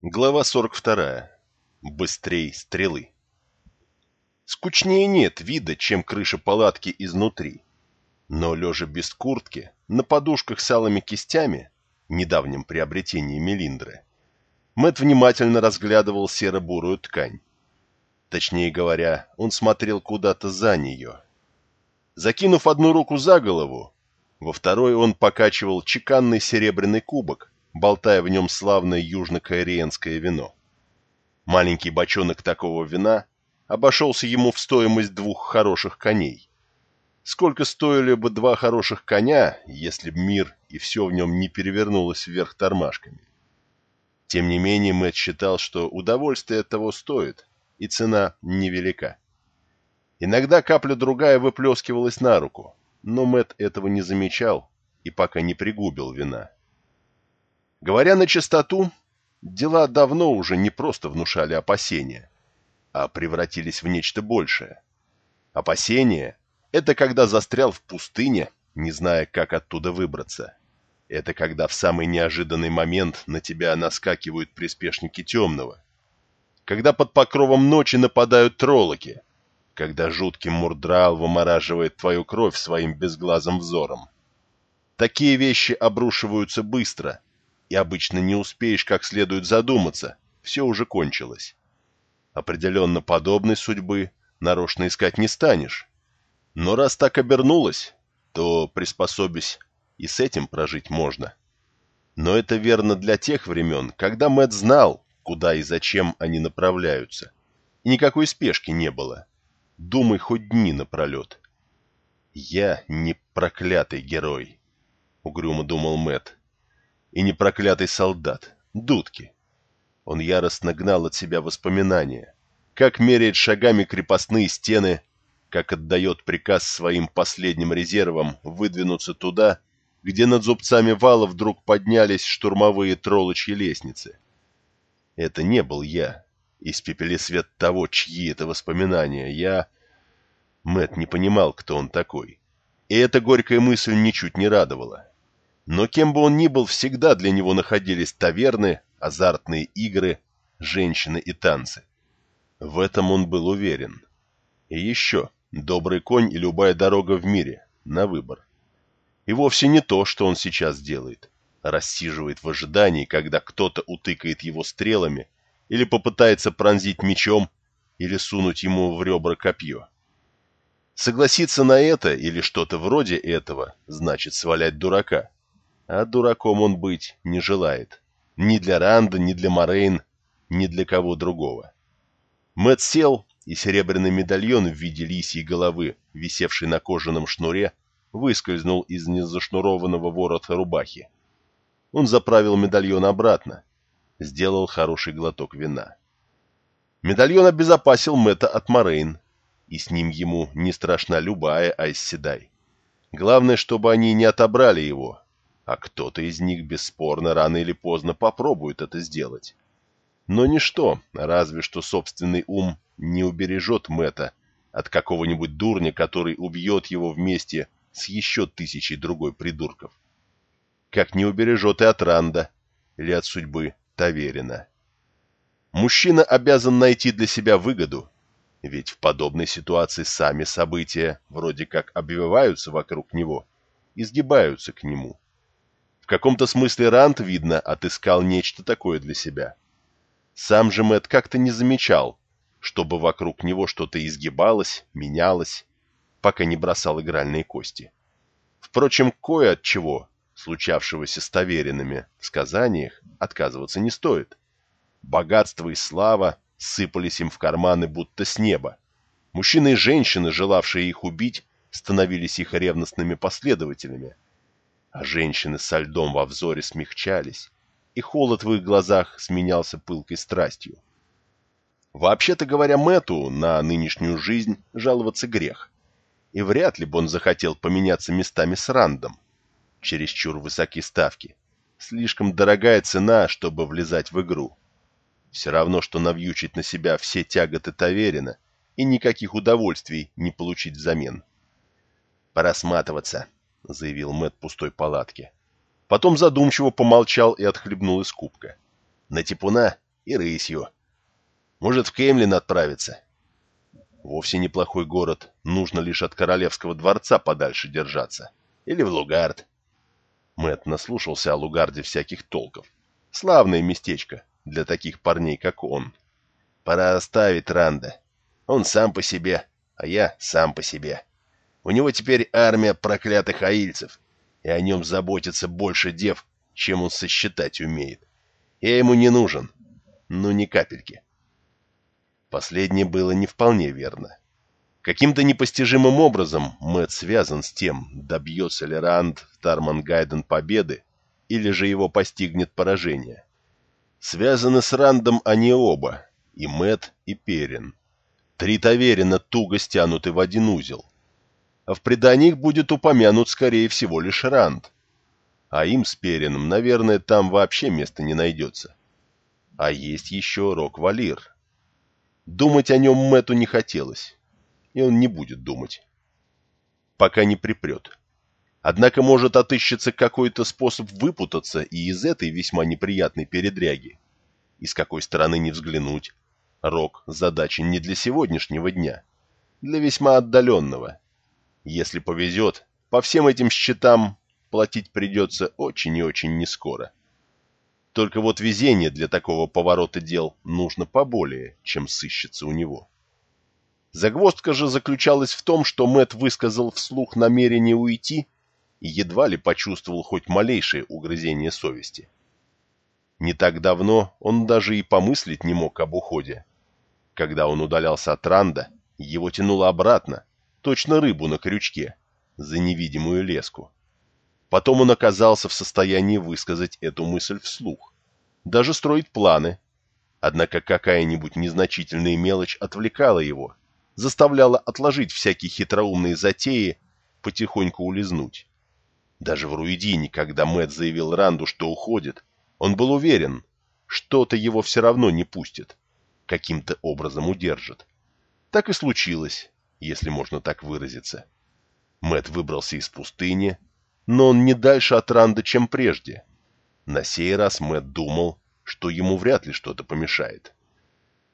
Глава 42. Быстрей стрелы. Скучнее нет вида, чем крыша палатки изнутри. Но лежа без куртки, на подушках с алыми кистями, недавнем приобретении Мелиндры, Мэт внимательно разглядывал серо-бурую ткань. Точнее говоря, он смотрел куда-то за нее. Закинув одну руку за голову, во второй он покачивал чеканный серебряный кубок, болтая в нем славное южно-каириенское вино. Маленький бочонок такого вина обошелся ему в стоимость двух хороших коней. Сколько стоили бы два хороших коня, если б мир и все в нем не перевернулось вверх тормашками? Тем не менее, Мэтт считал, что удовольствие того стоит, и цена невелика. Иногда капля-другая выплескивалась на руку, но Мэтт этого не замечал и пока не пригубил вина. Говоря на чистоту, дела давно уже не просто внушали опасения, а превратились в нечто большее. Опасение — это когда застрял в пустыне, не зная, как оттуда выбраться. Это когда в самый неожиданный момент на тебя наскакивают приспешники темного. Когда под покровом ночи нападают троллоки. Когда жуткий мурдрал вымораживает твою кровь своим безглазым взором. Такие вещи обрушиваются быстро — и обычно не успеешь как следует задуматься, все уже кончилось. Определенно подобной судьбы нарочно искать не станешь. Но раз так обернулось, то, приспособись, и с этим прожить можно. Но это верно для тех времен, когда Мэтт знал, куда и зачем они направляются. И никакой спешки не было. Думай хоть дни напролет. «Я не проклятый герой», — угрюмо думал Мэтт и не проклятый солдат, дудки. Он яростно гнал от себя воспоминания, как меряет шагами крепостные стены, как отдает приказ своим последним резервам выдвинуться туда, где над зубцами вала вдруг поднялись штурмовые троллочьи лестницы. Это не был я, испепели свет того, чьи это воспоминания. Я... Мэт не понимал, кто он такой. И эта горькая мысль ничуть не радовала. Но кем бы он ни был, всегда для него находились таверны, азартные игры, женщины и танцы. В этом он был уверен. И еще, добрый конь и любая дорога в мире, на выбор. И вовсе не то, что он сейчас делает. Рассиживает в ожидании, когда кто-то утыкает его стрелами или попытается пронзить мечом или сунуть ему в ребра копье. Согласиться на это или что-то вроде этого значит свалять дурака а дураком он быть не желает. Ни для Ранда, ни для Морейн, ни для кого другого. Мэтт сел, и серебряный медальон в виде лисьей головы, висевший на кожаном шнуре, выскользнул из незашнурованного ворота рубахи. Он заправил медальон обратно, сделал хороший глоток вина. Медальон обезопасил Мэтта от Морейн, и с ним ему не страшна любая Айсседай. Главное, чтобы они не отобрали его, а кто-то из них бесспорно рано или поздно попробует это сделать. Но ничто, разве что собственный ум, не убережет Мэтта от какого-нибудь дурня, который убьет его вместе с еще тысячей другой придурков. Как не убережет и от Ранда или от судьбы Таверина. Мужчина обязан найти для себя выгоду, ведь в подобной ситуации сами события вроде как обвиваются вокруг него, изгибаются к нему каком-то смысле Рант, видно, отыскал нечто такое для себя. Сам же Мэтт как-то не замечал, чтобы вокруг него что-то изгибалось, менялось, пока не бросал игральные кости. Впрочем, кое от чего, случавшегося с таверинами в сказаниях, отказываться не стоит. Богатство и слава сыпались им в карманы будто с неба. Мужчины и женщины, желавшие их убить, становились их ревностными последователями – а женщины со льдом во взоре смягчались, и холод в их глазах сменялся пылкой страстью. Вообще-то говоря, Мэту на нынешнюю жизнь жаловаться грех, и вряд ли бы он захотел поменяться местами с Рандом. Чересчур высокие ставки, слишком дорогая цена, чтобы влезать в игру. Все равно, что навьючить на себя все тяготы Таверина и никаких удовольствий не получить взамен. Пора сматываться. — заявил Мэт пустой палатке. Потом задумчиво помолчал и отхлебнул из кубка. На типуна и рысью. Может, в Кеймлин отправиться? Вовсе неплохой город, нужно лишь от королевского дворца подальше держаться. Или в Лугард. Мэт наслушался о Лугарде всяких толков. Славное местечко для таких парней, как он. Пора оставить Ранда. Он сам по себе, а я сам по себе. У него теперь армия проклятых аильцев, и о нем заботится больше дев, чем он сосчитать умеет. Я ему не нужен, ну ни капельки. Последнее было не вполне верно. Каким-то непостижимым образом Мэтт связан с тем, добьется ли Ранд в Тармангайден победы, или же его постигнет поражение. Связаны с Рандом они оба, и Мэтт, и Перин. Три таверина туго стянуты в один узел. А в преданиях будет упомянут, скорее всего, лишь Ранд. А им с Перином, наверное, там вообще места не найдется. А есть еще Рок-Валир. Думать о нем Мэту не хотелось, и он не будет думать. Пока не припрет. Однако, может, отыщется какой-то способ выпутаться и из этой весьма неприятной передряги. И с какой стороны не взглянуть. Рок – задача не для сегодняшнего дня, для весьма отдаленного. Если повезет, по всем этим счетам платить придется очень и очень нескоро. Только вот везение для такого поворота дел нужно поболее, чем сыщется у него. Загвоздка же заключалась в том, что Мэт высказал вслух намерение уйти и едва ли почувствовал хоть малейшее угрызение совести. Не так давно он даже и помыслить не мог об уходе. Когда он удалялся от Ранда, его тянуло обратно, точно рыбу на крючке, за невидимую леску. Потом он оказался в состоянии высказать эту мысль вслух, даже строить планы. Однако какая-нибудь незначительная мелочь отвлекала его, заставляла отложить всякие хитроумные затеи, потихоньку улизнуть. Даже в Руидине, когда Мэтт заявил Ранду, что уходит, он был уверен, что-то его все равно не пустит, каким-то образом удержит. Так и случилось, если можно так выразиться. Мэтт выбрался из пустыни, но он не дальше от Ранда, чем прежде. На сей раз Мэтт думал, что ему вряд ли что-то помешает.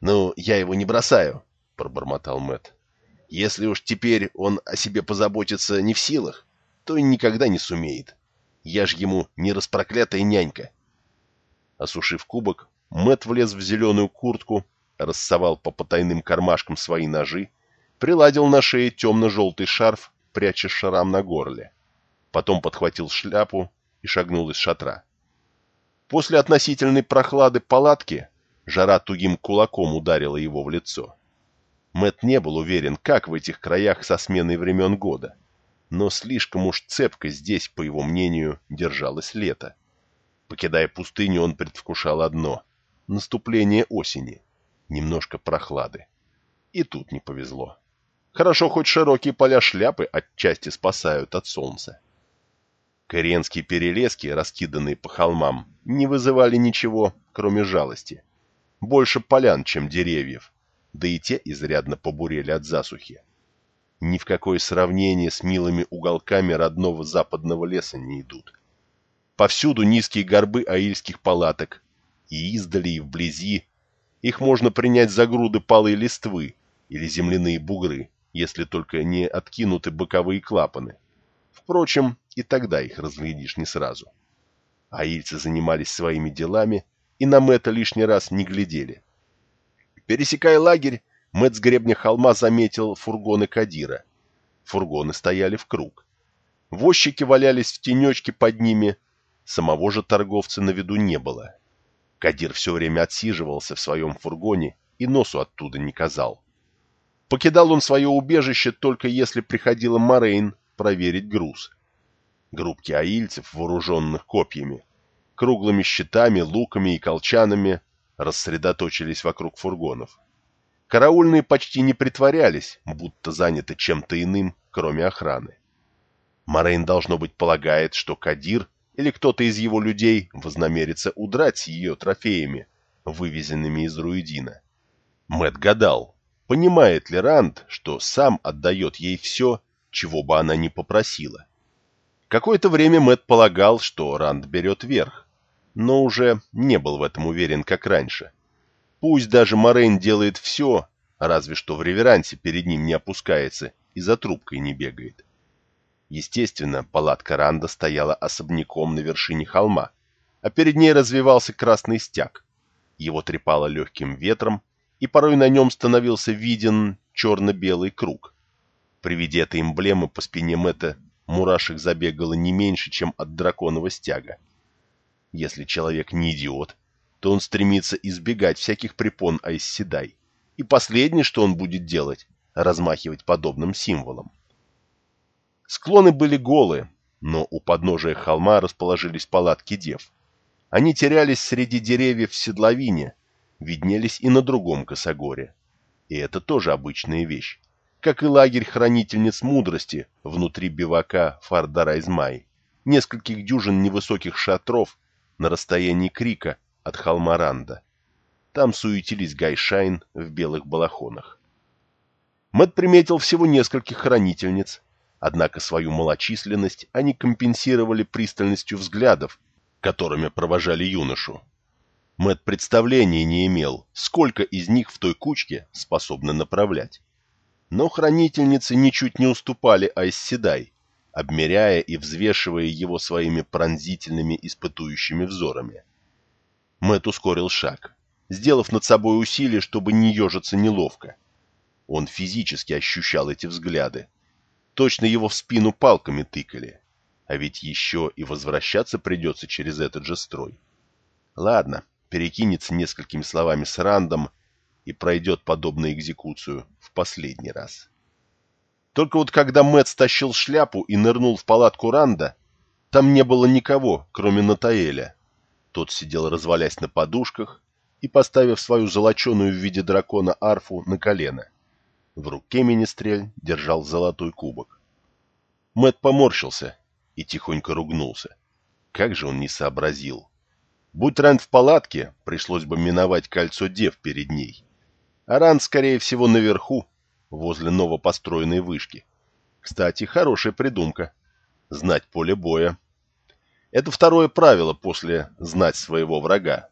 «Ну, я его не бросаю», — пробормотал Мэтт. «Если уж теперь он о себе позаботиться не в силах, то и никогда не сумеет. Я ж ему не распроклятая нянька». Осушив кубок, Мэтт влез в зеленую куртку, рассовал по потайным кармашкам свои ножи, приладил на шее темно-желтый шарф, пряча шрам на горле потом подхватил шляпу и шагнул из шатра. После относительной прохлады палатки жара тугим кулаком ударила его в лицо. Мэт не был уверен, как в этих краях со сменой времен года, но слишком уж цепко здесь, по его мнению, держалось лето. Покидая пустыню, он предвкушал одно — наступление осени, немножко прохлады. И тут не повезло. Хорошо, хоть широкие поля шляпы отчасти спасают от солнца. Коренские перелески, раскиданные по холмам, не вызывали ничего, кроме жалости. Больше полян, чем деревьев, да и те изрядно побурели от засухи. Ни в какое сравнение с милыми уголками родного западного леса не идут. Повсюду низкие горбы аильских палаток, и издали, и вблизи. Их можно принять за груды палой листвы или земляные бугры, если только не откинуты боковые клапаны. Впрочем, и тогда их разглядишь не сразу. Аильцы занимались своими делами и на Мэтта лишний раз не глядели. Пересекая лагерь, Мэтт с гребня холма заметил фургоны Кадира. Фургоны стояли в круг. Возчики валялись в тенечке под ними, самого же торговца на виду не было. Кадир все время отсиживался в своем фургоне и носу оттуда не казал. Покидал он свое убежище только если приходила Морейн проверить груз. Группки аильцев, вооруженных копьями, круглыми щитами, луками и колчанами, рассредоточились вокруг фургонов. Караульные почти не притворялись, будто заняты чем-то иным, кроме охраны. Морейн, должно быть, полагает, что Кадир или кто-то из его людей вознамерится удрать с ее трофеями, вывезенными из Руидина. Мэт гадал, понимает ли Ранд, что сам отдает ей все, чего бы она ни попросила. Какое-то время Мэт полагал, что Ранд берет верх, но уже не был в этом уверен, как раньше. Пусть даже Морейн делает все, разве что в реверансе перед ним не опускается и за трубкой не бегает. Естественно, палатка Ранда стояла особняком на вершине холма, а перед ней развивался красный стяг. Его трепало легким ветром, и порой на нем становился виден черно-белый круг. При виде этой эмблемы по спине Мэтта мурашек забегало не меньше, чем от драконового стяга. Если человек не идиот, то он стремится избегать всяких препон Айсседай. И последнее, что он будет делать, размахивать подобным символом. Склоны были голые, но у подножия холма расположились палатки дев. Они терялись среди деревьев в седловине, виднелись и на другом косогоре. И это тоже обычная вещь, как и лагерь хранительниц мудрости внутри бивака Фар Дарайз Май, нескольких дюжин невысоких шатров на расстоянии крика от холма Ранда. Там суетились Гайшайн в белых балахонах. Мэт приметил всего нескольких хранительниц, однако свою малочисленность они компенсировали пристальностью взглядов, которыми провожали юношу. Мэт представления не имел, сколько из них в той кучке способны направлять. Но хранительницы ничуть не уступали Айсседай, обмеряя и взвешивая его своими пронзительными испытующими взорами. Мэт ускорил шаг, сделав над собой усилие, чтобы не ежиться неловко. Он физически ощущал эти взгляды. Точно его в спину палками тыкали. А ведь еще и возвращаться придется через этот же строй. Ладно, перекинется несколькими словами с Рандом и пройдет подобную экзекуцию в последний раз. Только вот когда Мэтт стащил шляпу и нырнул в палатку Ранда, там не было никого, кроме Натаэля. Тот сидел развалясь на подушках и поставив свою золоченую в виде дракона арфу на колено. В руке министрель держал золотой кубок. Мэт поморщился и тихонько ругнулся. Как же он не сообразил. Будь Ранд в палатке, пришлось бы миновать кольцо дев перед ней. А Ранд, скорее всего, наверху, возле новопостроенной вышки. Кстати, хорошая придумка. Знать поле боя. Это второе правило после «знать своего врага».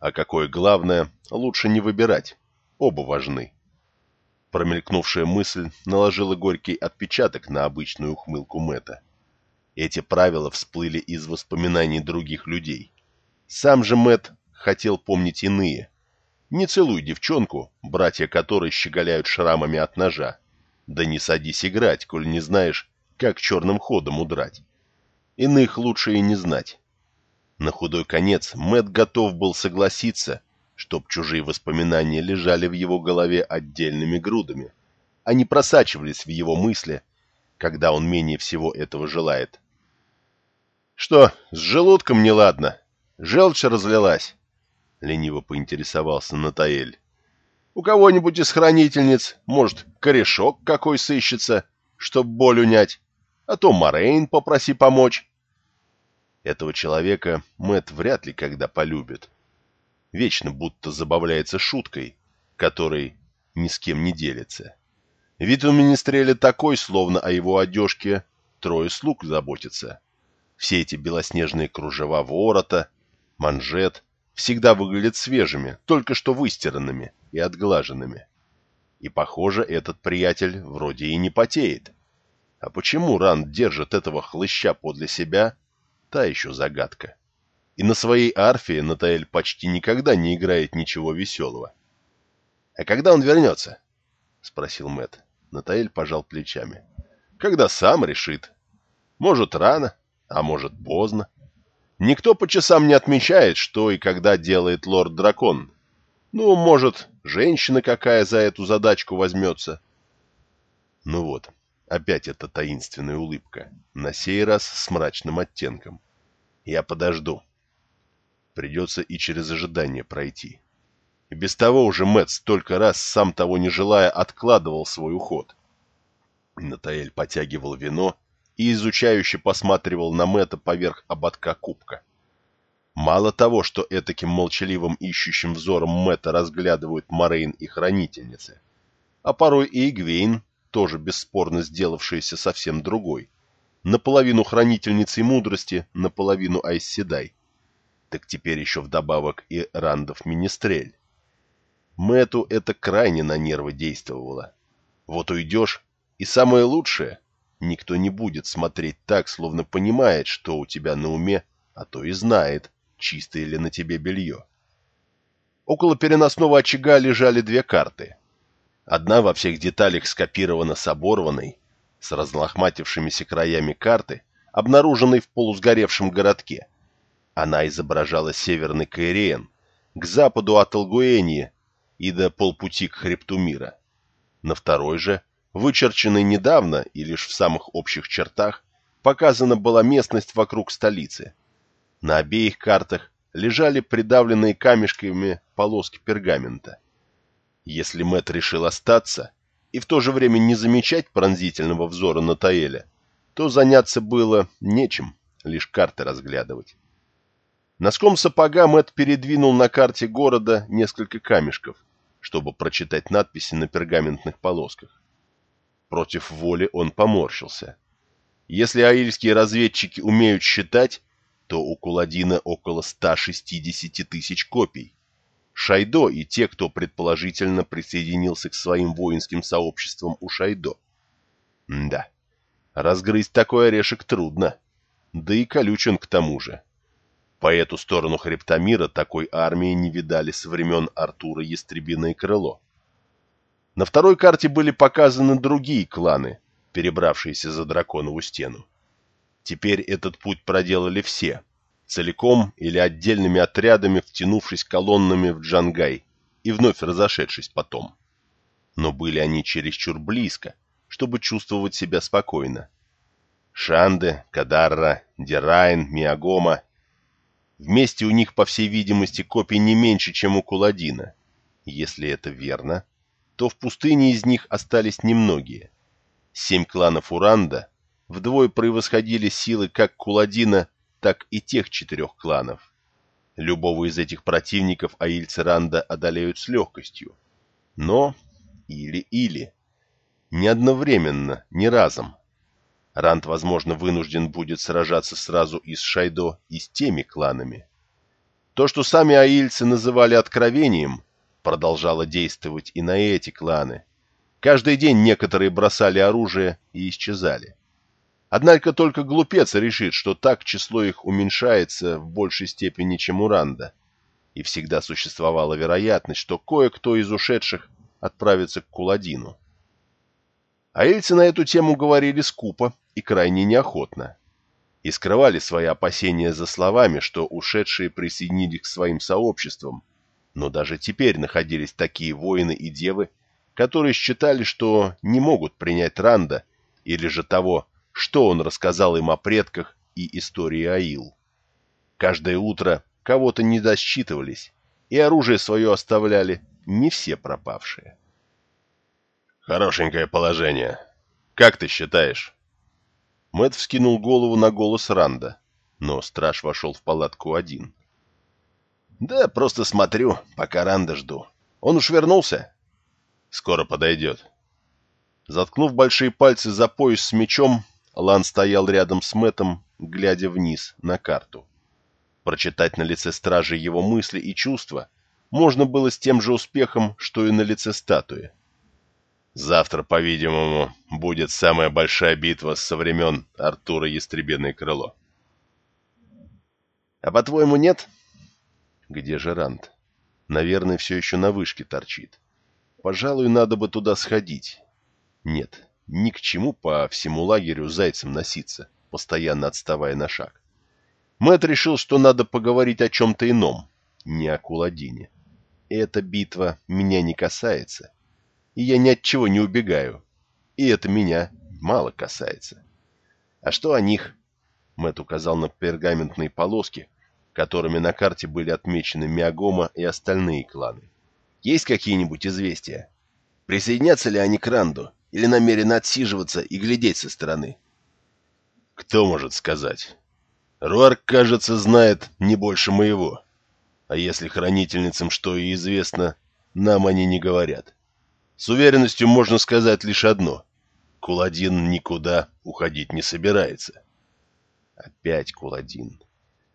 А какое главное, лучше не выбирать. Оба важны. Промелькнувшая мысль наложила горький отпечаток на обычную ухмылку Мэтта. Эти правила всплыли из воспоминаний других людей. Сам же Мэт хотел помнить иные. Не целуй девчонку, братья которой щеголяют шрамами от ножа. Да не садись играть, коль не знаешь, как черным ходом удрать. Иных лучше и не знать. На худой конец Мэт готов был согласиться, чтоб чужие воспоминания лежали в его голове отдельными грудами, а не просачивались в его мысли, когда он менее всего этого желает. «Что, с желудком неладно?» Желчь разлилась? — лениво поинтересовался Натаэль. — У кого-нибудь из хранительниц, может, корешок какой сыщется, чтоб боль унять, а то Морейн попроси помочь. Этого человека Мэт вряд ли когда полюбит. Вечно будто забавляется шуткой, которой ни с кем не делится. Вид у министреля такой, словно о его одежке трое слуг заботятся. Все эти белоснежные кружева ворота — манжет, всегда выглядят свежими, только что выстиранными и отглаженными. И, похоже, этот приятель вроде и не потеет. А почему Ранд держит этого хлыща подле себя, та еще загадка. И на своей арфе Натаэль почти никогда не играет ничего веселого. — А когда он вернется? — спросил Мэт. Натаэль пожал плечами. — Когда сам решит. Может, рано, а может, поздно. Никто по часам не отмечает, что и когда делает лорд-дракон. Ну, может, женщина какая за эту задачку возьмется. Ну вот, опять эта таинственная улыбка, на сей раз с мрачным оттенком. Я подожду. Придется и через ожидание пройти. И без того уже Мэтт столько раз, сам того не желая, откладывал свой уход. Натаэль потягивал вино, и изучающе посматривал на Мэтта поверх ободка кубка. Мало того, что этаким молчаливым ищущим взором Мэтта разглядывают Морейн и Хранительницы, а порой и Игвейн, тоже бесспорно сделавшаяся совсем другой, наполовину Хранительницей Мудрости, наполовину Айсседай. Так теперь еще вдобавок и Рандов Министрель. Мэту это крайне на нервы действовало. Вот уйдешь, и самое лучшее, никто не будет смотреть так, словно понимает, что у тебя на уме, а то и знает, чистое ли на тебе белье. Около переносного очага лежали две карты. Одна во всех деталях скопирована с оборванной, с разлохматившимися краями карты, обнаруженной в полусгоревшем городке. Она изображала северный Каириен, к западу от Алгуэнии и до полпути к хребту мира. На второй же, вычерченной недавно и лишь в самых общих чертах, показана была местность вокруг столицы. На обеих картах лежали придавленные камешками полоски пергамента. Если Мэт решил остаться и в то же время не замечать пронзительного взора Натаэля, то заняться было нечем, лишь карты разглядывать. Носком сапога Мэт передвинул на карте города несколько камешков, чтобы прочитать надписи на пергаментных полосках. Против воли он поморщился. Если аильские разведчики умеют считать, то у Куладина около 160 тысяч копий. Шайдо и те, кто предположительно присоединился к своим воинским сообществам у Шайдо. М да, разгрызть такой орешек трудно. Да и колючен к тому же. По эту сторону хребта мира такой армии не видали со времен Артура Ястребиное крыло. На второй карте были показаны другие кланы, перебравшиеся за драконову стену. Теперь этот путь проделали все, целиком или отдельными отрядами, втянувшись колоннами в Джангай и вновь разошедшись потом. Но были они чересчур близко, чтобы чувствовать себя спокойно. Шанде, Кадарра, Дерайн, Миагома. Вместе у них, по всей видимости, копий не меньше, чем у Куладина. Если это верно, то в пустыне из них остались немногие. Семь кланов Уранда вдвое превосходили силы как Куладина, так и тех четырех кланов. Любого из этих противников аильцы Ранда одолеют с легкостью. Но или-или. Не одновременно, не разом. Ранд, возможно, вынужден будет сражаться сразу и с Шайдо, и с теми кланами. То, что сами аильцы называли откровением, продолжало действовать и на эти кланы. Каждый день некоторые бросали оружие и исчезали. Однако только глупец решит, что так число их уменьшается в большей степени, чем у Ранда. И всегда существовала вероятность, что кое-кто из ушедших отправится к Куладину. Аильцы на эту тему говорили скупо и крайне неохотно. И скрывали свои опасения за словами, что ушедшие присоединились к своим сообществам. Но даже теперь находились такие воины и девы, которые считали, что не могут принять Ранда или же того, что он рассказал им о предках и истории Аил. Каждое утро кого-то не досчитывались, и оружие свое оставляли не все пропавшие. «Хорошенькое положение. Как ты считаешь?» Мэт вскинул голову на голос Ранда, но страж вошел в палатку один. «Да, просто смотрю, пока Ранда жду. Он уж вернулся?» «Скоро подойдет». Заткнув большие пальцы за пояс с мечом, Лан стоял рядом с Мэтом, глядя вниз на карту. Прочитать на лице стражи его мысли и чувства можно было с тем же успехом, что и на лице статуи. Завтра, по-видимому, будет самая большая битва со времен Артура Ястребиное крыло. А по-твоему, нет? Где же Рант? Наверное, все еще на вышке торчит. Пожалуй, надо бы туда сходить. Нет, ни к чему по всему лагерю зайцем носиться, постоянно отставая на шаг. Мэт решил, что надо поговорить о чем-то ином, не о Куладине. Эта битва меня не касается, и я ни от чего не убегаю. И это меня мало касается. А что о них? Мэт указал на пергаментные полоски, которыми на карте были отмечены Миагома и остальные кланы. Есть какие-нибудь известия? Присоединятся ли они к Ранду или намерены отсиживаться и глядеть со стороны? Кто может сказать? Руарк, кажется, знает не больше моего. А если хранительницам что и известно, нам они не говорят. С уверенностью можно сказать лишь одно. Куладин никуда уходить не собирается. Опять Куладин.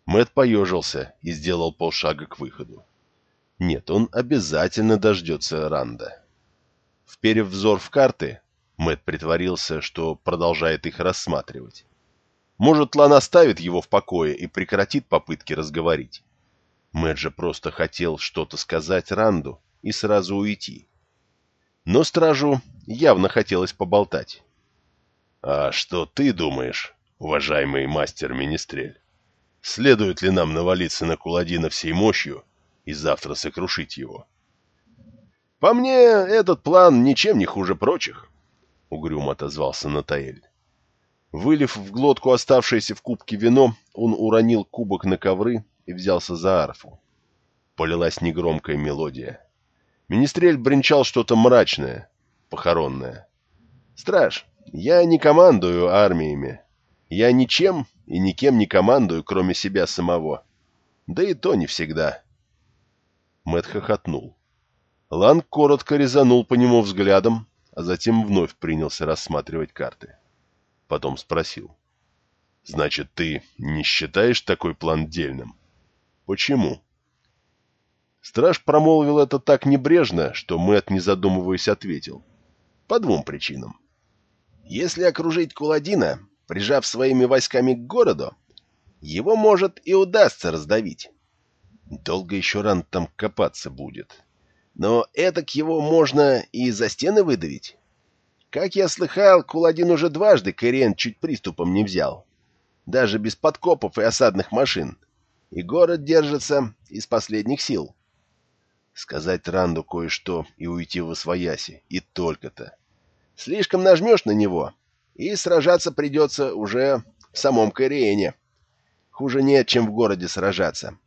Мэт поежился и сделал полшага к выходу. Нет, он обязательно дождется Ранда. Вперев взор в карты, Мэт притворился, что продолжает их рассматривать. Может, Лан оставит его в покое и прекратит попытки разговорить. Мэтт же просто хотел что-то сказать Ранду и сразу уйти. Но стражу явно хотелось поболтать. «А что ты думаешь, уважаемый мастер Министрель? Следует ли нам навалиться на Куладина всей мощью и завтра сокрушить его?» «По мне, этот план ничем не хуже прочих», — угрюмо отозвался Натаэль. Вылив в глотку оставшееся в кубке вино, он уронил кубок на ковры и взялся за арфу. Полилась негромкая мелодия. Министрель бренчал что-то мрачное, похоронное. «Страж, я не командую армиями. Я ничем и никем не командую, кроме себя самого. Да и то не всегда». Мэтт хохотнул. Лан коротко резанул по нему взглядом, а затем вновь принялся рассматривать карты. Потом спросил. «Значит, ты не считаешь такой план дельным?» «Почему?» Страж промолвил это так небрежно, что Мэт, не задумываясь, ответил. «По двум причинам. Если окружить Куладина, прижав своими войсками к городу, его, может, и удастся раздавить. Долго еще ран там копаться будет. Но этак его можно и за стены выдавить. Как я слыхал, Куладин уже дважды Кэриэн чуть приступом не взял. Даже без подкопов и осадных машин. И город держится из последних сил. Сказать Ранду кое-что и уйти в освояси. И только-то. Слишком нажмешь на него, и сражаться придется уже в самом Кэриэне. Хуже нет, чем в городе сражаться.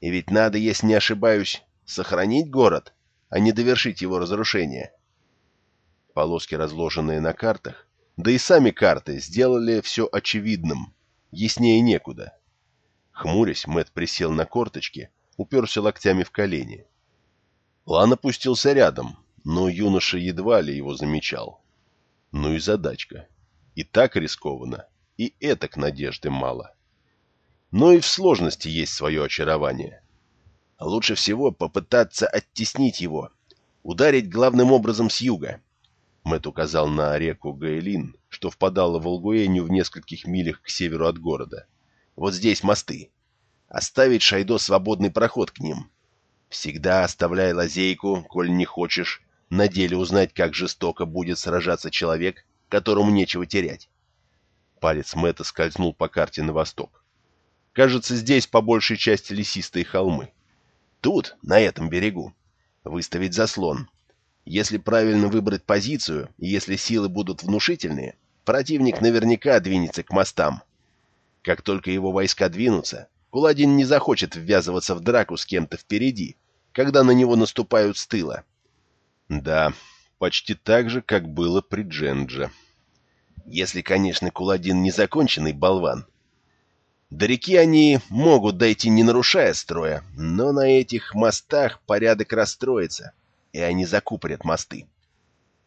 И ведь надо, если не ошибаюсь, сохранить город, а не довершить его разрушение. — Полоски, разложенные на картах, да и сами карты сделали все очевидным, яснее некуда. Хмурясь, Мэт присел на корточки, уперся локтями в колени. Лан опустился рядом, но юноша едва ли его замечал. Ну и задачка. И так рискованно, и этак надежды мало. Но и в сложности есть свое очарование. Лучше всего попытаться оттеснить его, ударить главным образом с юга, Мэт указал на реку Гаэлин, что впадала в Волгуэню в нескольких милях к северу от города. «Вот здесь мосты. Оставить Шайдо свободный проход к ним. Всегда оставляй лазейку, коль не хочешь, на деле узнать, как жестоко будет сражаться человек, которому нечего терять». Палец Мэтта скользнул по карте на восток. «Кажется, здесь по большей части лесистые холмы. Тут, на этом берегу, выставить заслон, если правильно выбрать позицию, и если силы будут внушительные, противник наверняка двинется к мостам. Как только его войска двинутся, Куладин не захочет ввязываться в драку с кем-то впереди, когда на него наступают с тыла. Да, почти так же, как было при Джендже. Если, конечно, Куладин не законченный болван. До реки они могут дойти, не нарушая строя, но на этих мостах порядок расстроится и они закупорят мосты.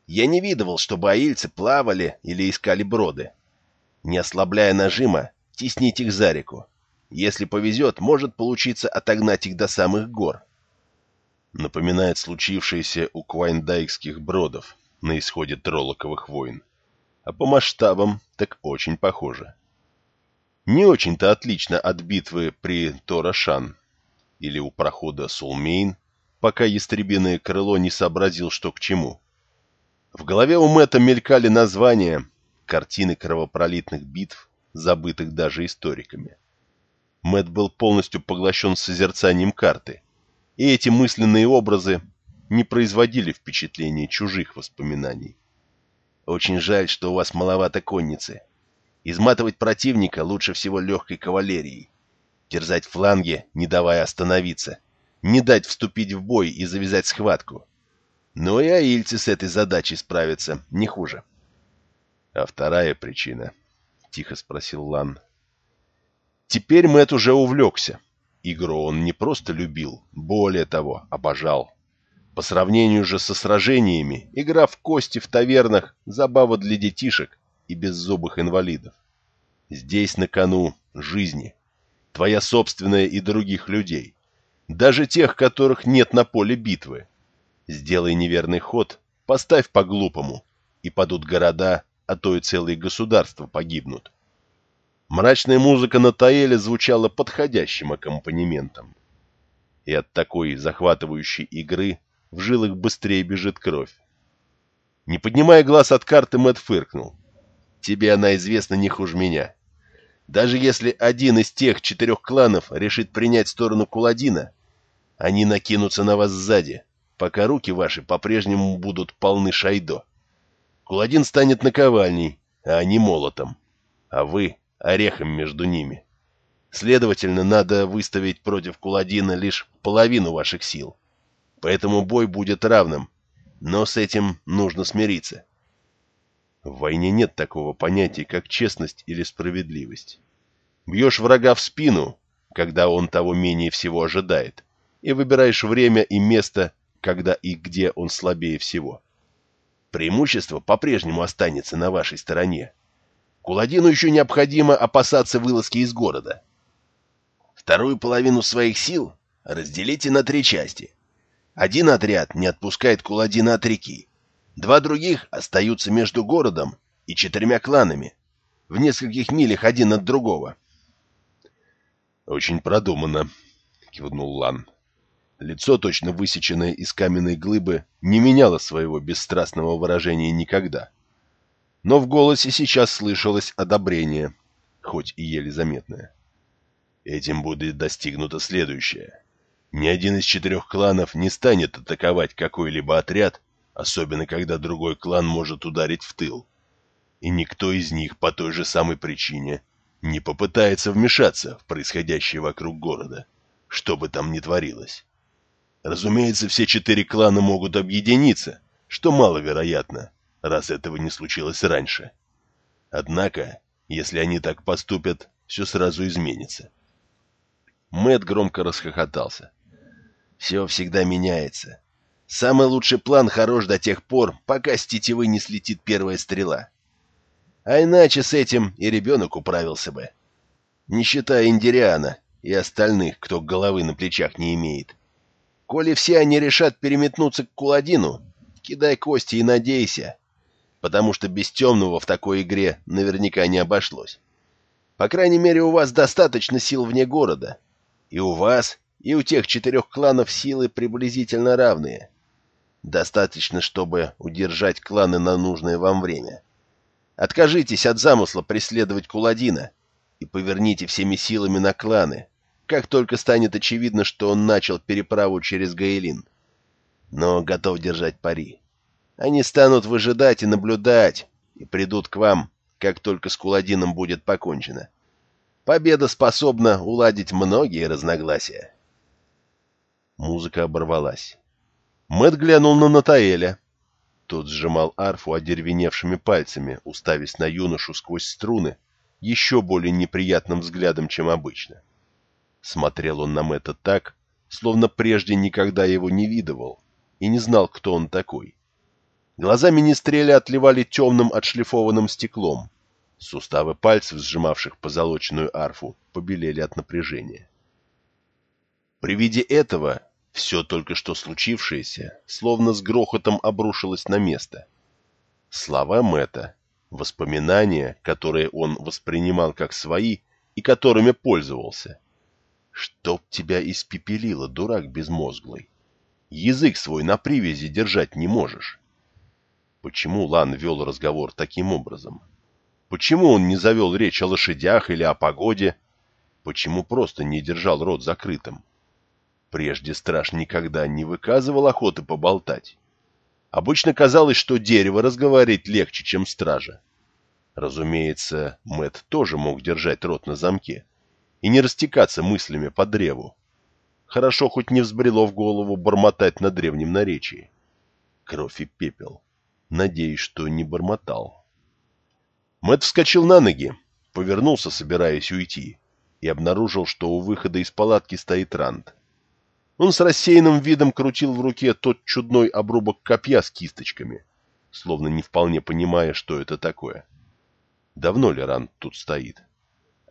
Я не видывал, чтобы аильцы плавали или искали броды. Не ослабляя нажима, теснить их за реку. Если повезет, может получиться отогнать их до самых гор. Напоминает случившееся у квайндайкских бродов на исходе Троллоковых войн. А по масштабам так очень похоже. Не очень-то отлично от битвы при Торашан или у прохода Сулмейн пока ястребиное крыло не сообразил, что к чему. В голове у Мэтта мелькали названия, картины кровопролитных битв, забытых даже историками. Мэтт был полностью поглощен созерцанием карты, и эти мысленные образы не производили впечатления чужих воспоминаний. «Очень жаль, что у вас маловато конницы. Изматывать противника лучше всего легкой кавалерией. Терзать фланги, не давая остановиться не дать вступить в бой и завязать схватку. Но и аильцы с этой задачей справятся не хуже. — А вторая причина? — тихо спросил Лан. Теперь Мэт уже увлекся. Игру он не просто любил, более того, обожал. По сравнению же со сражениями, игра в кости в тавернах – забава для детишек и беззубых инвалидов. Здесь на кону жизни, твоя собственная и других людей. даже тех, которых нет на поле битвы. Сделай неверный ход, поставь по-глупому, и падут города, а то и целые государства погибнут. Мрачная музыка на Таэле звучала подходящим аккомпанементом. И от такой захватывающей игры в жилах быстрее бежит кровь. Не поднимая глаз от карты, Мэтт фыркнул. «Тебе она известна не хуже меня. Даже если один из тех четырех кланов решит принять сторону Куладина, они накинутся на вас сзади, пока руки ваши по-прежнему будут полны шайдо. Куладин станет наковальней, а они молотом, а вы — орехом между ними. Следовательно, надо выставить против Куладина лишь половину ваших сил. Поэтому бой будет равным, но с этим нужно смириться. В войне нет такого понятия, как честность или справедливость. Бьешь врага в спину, когда он того менее всего ожидает, и выбираешь время и место, когда и где он слабее всего. Преимущество по-прежнему останется на вашей стороне. Куладину еще необходимо опасаться вылазки из города. Вторую половину своих сил разделите на три части – один отряд не отпускает Куладина от реки. Два других остаются между городом и четырьмя кланами, в нескольких милях один от другого. «Очень продуманно», — кивнул Лан. Лицо, точно высеченное из каменной глыбы, не меняло своего бесстрастного выражения никогда. Но в голосе сейчас слышалось одобрение, хоть и еле заметное. Этим будет достигнуто следующее. Ни один из четырех кланов не станет атаковать какой-либо отряд, особенно когда другой клан может ударить в тыл. И никто из них по той же самой причине не попытается вмешаться в происходящее вокруг города, что бы там ни творилось. Разумеется, все четыре клана могут объединиться, что маловероятно, раз этого не случилось раньше. Однако, если они так поступят, все сразу изменится. Мэт громко расхохотался. Все всегда меняется. Самый лучший план хорош до тех пор, пока с тетивы не слетит первая стрела. А иначе с этим и ребенок управился бы. Не считая Индириана и остальных, кто головы на плечах не имеет. Коли все они решат переметнуться к Куладину, кидай кости и надейся, потому что без темного в такой игре наверняка не обошлось. По крайней мере, у вас достаточно сил вне города. И у вас, и у тех четырех кланов силы приблизительно равные. Достаточно, чтобы удержать кланы на нужное вам время. Откажитесь от замысла преследовать Куладина и поверните всеми силами на кланы, как только станет очевидно, что он начал переправу через Гаэлин. Но готов держать пари. Они станут выжидать и наблюдать, и придут к вам, как только с Куладином будет покончено. Победа способна уладить многие разногласия. Музыка оборвалась. Мэт глянул на Натаэля. Тот сжимал арфу одервеневшими пальцами, уставясь на юношу сквозь струны, еще более неприятным взглядом, чем обычно. Смотрел он на Мэтта так, словно прежде никогда его не видывал и не знал, кто он такой. Глаза министреля отливали темным отшлифованным стеклом. Суставы пальцев, сжимавших позолоченную арфу, побелели от напряжения. При виде этого все только что случившееся словно с грохотом обрушилось на место. Слова Мэтта, воспоминания, которые он воспринимал как свои и которыми пользовался. Чтоб тебя испепелило, дурак безмозглый. Язык свой на привязи держать не можешь. Почему Лан вел разговор таким образом? Почему он не завел речь о лошадях или о погоде? Почему просто не держал рот закрытым? Прежде страж никогда не выказывал охоты поболтать. Обычно казалось, что дерево разговорить легче, чем стража. Разумеется, Мэт тоже мог держать рот на замке и не растекаться мыслями по древу. Хорошо хоть не взбрело в голову бормотать на древнем наречии. Кровь и пепел. Надеюсь, что не бормотал. Мэт вскочил на ноги, повернулся, собираясь уйти, и обнаружил, что у выхода из палатки стоит Ранд. Он с рассеянным видом крутил в руке тот чудной обрубок копья с кисточками, словно не вполне понимая, что это такое. Давно ли Ран тут стоит?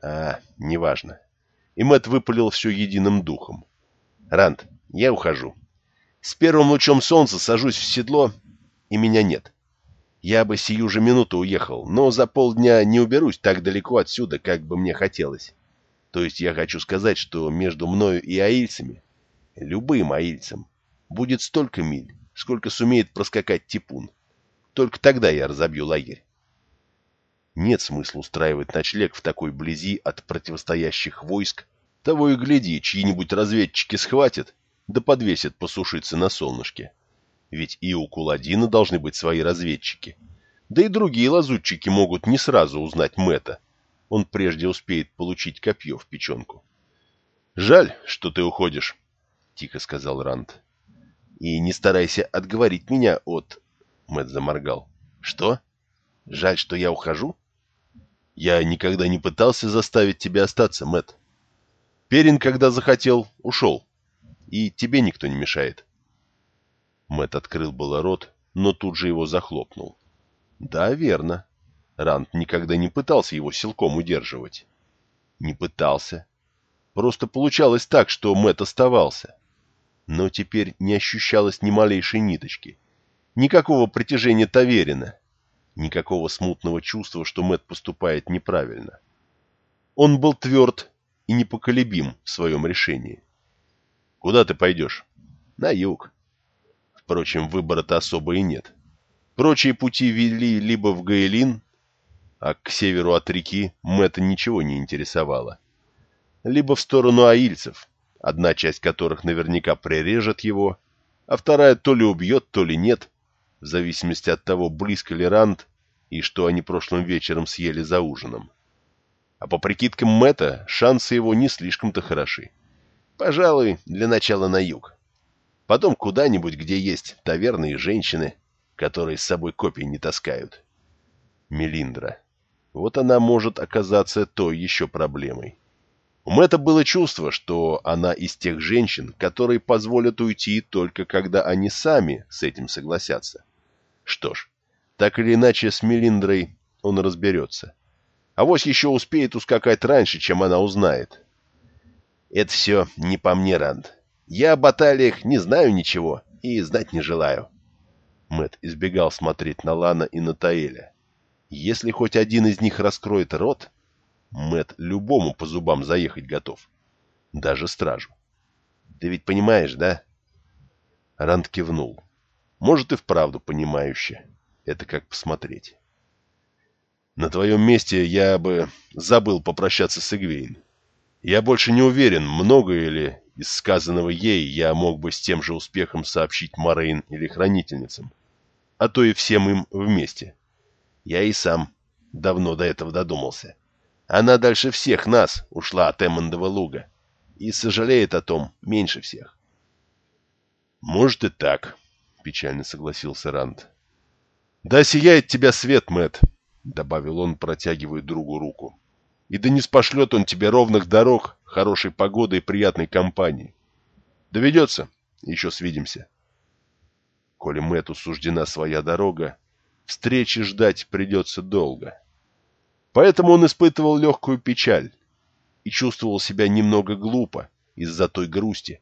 А, неважно. И Мэтт выпалил все единым духом. Ранд, я ухожу. С первым лучом солнца сажусь в седло, и меня нет. Я бы сию же минуту уехал, но за полдня не уберусь так далеко отсюда, как бы мне хотелось. То есть я хочу сказать, что между мною и аильцами, любым аильцем, будет столько миль, сколько сумеет проскакать типун. Только тогда я разобью лагерь. Нет смысла устраивать ночлег в такой близи от противостоящих войск. Того и гляди, чьи-нибудь разведчики схватят, да подвесят посушиться на солнышке. Ведь и у Куладина должны быть свои разведчики. Да и другие лазутчики могут не сразу узнать Мэта. Он прежде успеет получить копье в печенку. «Жаль, что ты уходишь», — тихо сказал Ранд. «И не старайся отговорить меня от...» Мэт заморгал. «Что? Жаль, что я ухожу?» Я никогда не пытался заставить тебя остаться, Мэт. Перин, когда захотел, ушел. И тебе никто не мешает. Мэт открыл было рот, но тут же его захлопнул. Да, верно. Ранд никогда не пытался его силком удерживать. Не пытался. Просто получалось так, что Мэт оставался. Но теперь не ощущалось ни малейшей ниточки. Никакого притяжения Таверина, Никакого смутного чувства, что Мэт поступает неправильно. Он был тверд и непоколебим в своем решении. «Куда ты пойдешь?» «На юг». Впрочем, выбора-то особо и нет. Прочие пути вели либо в Гаэлин, а к северу от реки Мэтта ничего не интересовало, либо в сторону аильцев, одна часть которых наверняка прирежет его, а вторая то ли убьет, то ли нет, в зависимости от того, близко ли Ранд и что они прошлым вечером съели за ужином. А по прикидкам Мэтта, шансы его не слишком-то хороши. Пожалуй, для начала на юг. Потом куда-нибудь, где есть таверны и женщины, которые с собой копий не таскают. Мелиндра. Вот она может оказаться той еще проблемой. У Мэтта было чувство, что она из тех женщин, которые позволят уйти только когда они сами с этим согласятся. Что ж, так или иначе с Мелиндрой он разберется. А вось еще успеет ускакать раньше, чем она узнает. Это все не по мне, Ранд. Я о баталиях не знаю ничего и знать не желаю. Мэт избегал смотреть на Лана и на Таэля. Если хоть один из них раскроет рот, Мэт любому по зубам заехать готов. Даже стражу. Ты ведь понимаешь, да? Ранд кивнул. Может, и вправду понимающе. Это как посмотреть. На твоем месте я бы забыл попрощаться с Игвейн. Я больше не уверен, много ли из сказанного ей я мог бы с тем же успехом сообщить Морейн или Хранительницам, а то и всем им вместе. Я и сам давно до этого додумался. Она дальше всех нас ушла от Эммондова луга и сожалеет о том меньше всех. «Может и так», — печально согласился Ранд. «Да сияет тебя свет, Мэт, добавил он, протягивая другу руку. «И да не спошлет он тебе ровных дорог, хорошей погоды и приятной компании. Доведется, еще свидимся». Коли Мэту суждена своя дорога, встречи ждать придется долго. Поэтому он испытывал легкую печаль и чувствовал себя немного глупо из-за той грусти.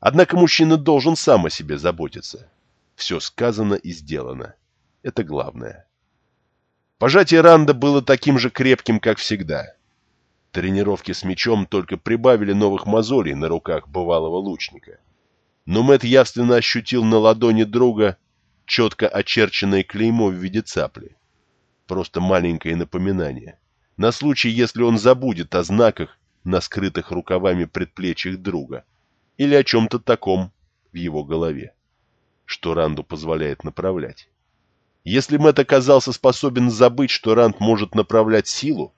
Однако мужчина должен сам о себе заботиться. Все сказано и сделано. Это главное. Пожатие Ранда было таким же крепким, как всегда. Тренировки с мечом только прибавили новых мозолей на руках бывалого лучника. Но Мэт явственно ощутил на ладони друга четко очерченное клеймо в виде цапли. Просто маленькое напоминание. На случай, если он забудет о знаках на скрытых рукавами предплечьях друга или о чем-то таком в его голове, что Ранду позволяет направлять. Если Мэтт оказался способен забыть, что Ранд может направлять силу,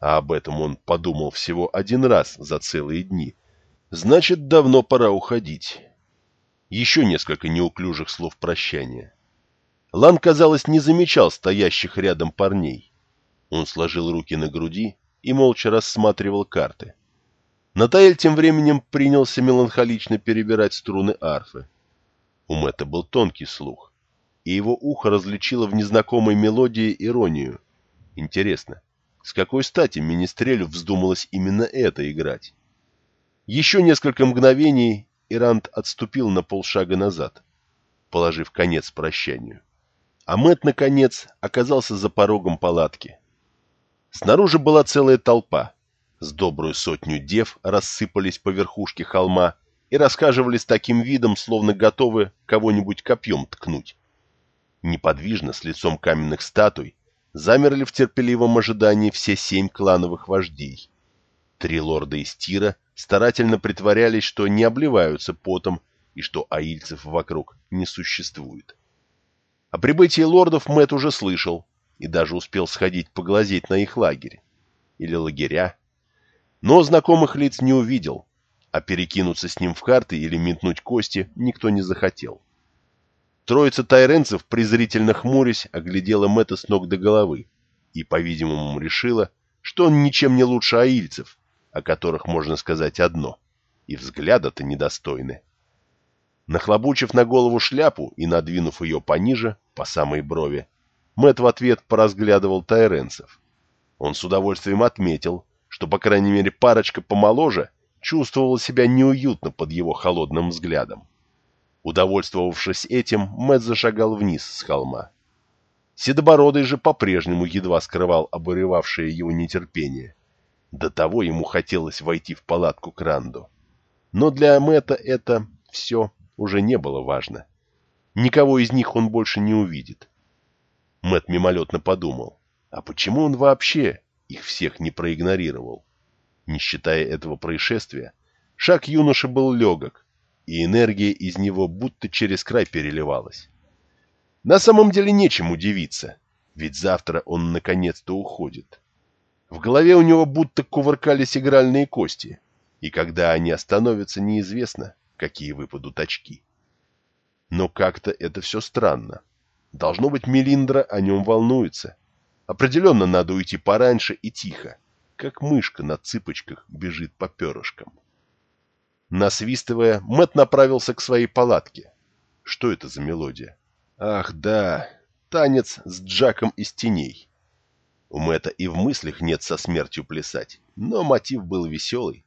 а об этом он подумал всего один раз за целые дни, значит, давно пора уходить. Еще несколько неуклюжих слов прощания. Лан, казалось, не замечал стоящих рядом парней. Он сложил руки на груди и молча рассматривал карты. Натаэль тем временем принялся меланхолично перебирать струны арфы. У Мэтта был тонкий слух и его ухо различило в незнакомой мелодии иронию. Интересно, с какой стати Министрелю вздумалось именно это играть? Еще несколько мгновений, и Ранд отступил на полшага назад, положив конец прощанию. А Мэт, наконец, оказался за порогом палатки. Снаружи была целая толпа. С добрую сотню дев рассыпались по верхушке холма и рассказывали с таким видом, словно готовы кого-нибудь копьем ткнуть. Неподвижно, с лицом каменных статуй, замерли в терпеливом ожидании все семь клановых вождей. Три лорда из Тира старательно притворялись, что не обливаются потом и что аильцев вокруг не существует. О прибытии лордов Мэт уже слышал и даже успел сходить поглазеть на их лагерь. Или лагеря. Но знакомых лиц не увидел, а перекинуться с ним в карты или метнуть кости никто не захотел. Троица тайренцев, презрительно хмурясь, оглядела Мэтта с ног до головы и, по-видимому, решила, что он ничем не лучше аильцев, о которых можно сказать одно, и взгляда-то недостойны. Нахлобучив на голову шляпу и надвинув ее пониже, по самой брови, Мэт в ответ поразглядывал тайренцев. Он с удовольствием отметил, что, по крайней мере, парочка помоложе чувствовала себя неуютно под его холодным взглядом. Удовольствовавшись этим, Мэтт зашагал вниз с холма. Седобородый же по-прежнему едва скрывал обуревавшее его нетерпение. До того ему хотелось войти в палатку к Ранду. Но для Мэтта это все уже не было важно. Никого из них он больше не увидит. Мэтт мимолетно подумал, а почему он вообще их всех не проигнорировал? Не считая этого происшествия, шаг юноши был легок, и энергия из него будто через край переливалась. На самом деле нечем удивиться, ведь завтра он наконец-то уходит. В голове у него будто кувыркались игральные кости, и когда они остановятся, неизвестно, какие выпадут очки. Но как-то это все странно. Должно быть, Мелиндра о нем волнуется. Определенно надо уйти пораньше и тихо как мышка на цыпочках бежит по перышкам. Насвистывая, Мэт направился к своей палатке. Что это за мелодия? Ах, да, танец с Джаком из теней. У Мэта и в мыслях нет со смертью плясать, но мотив был веселый,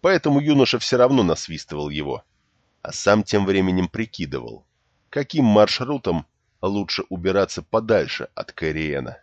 поэтому юноша все равно насвистывал его, а сам тем временем прикидывал, каким маршрутом лучше убираться подальше от Кориена.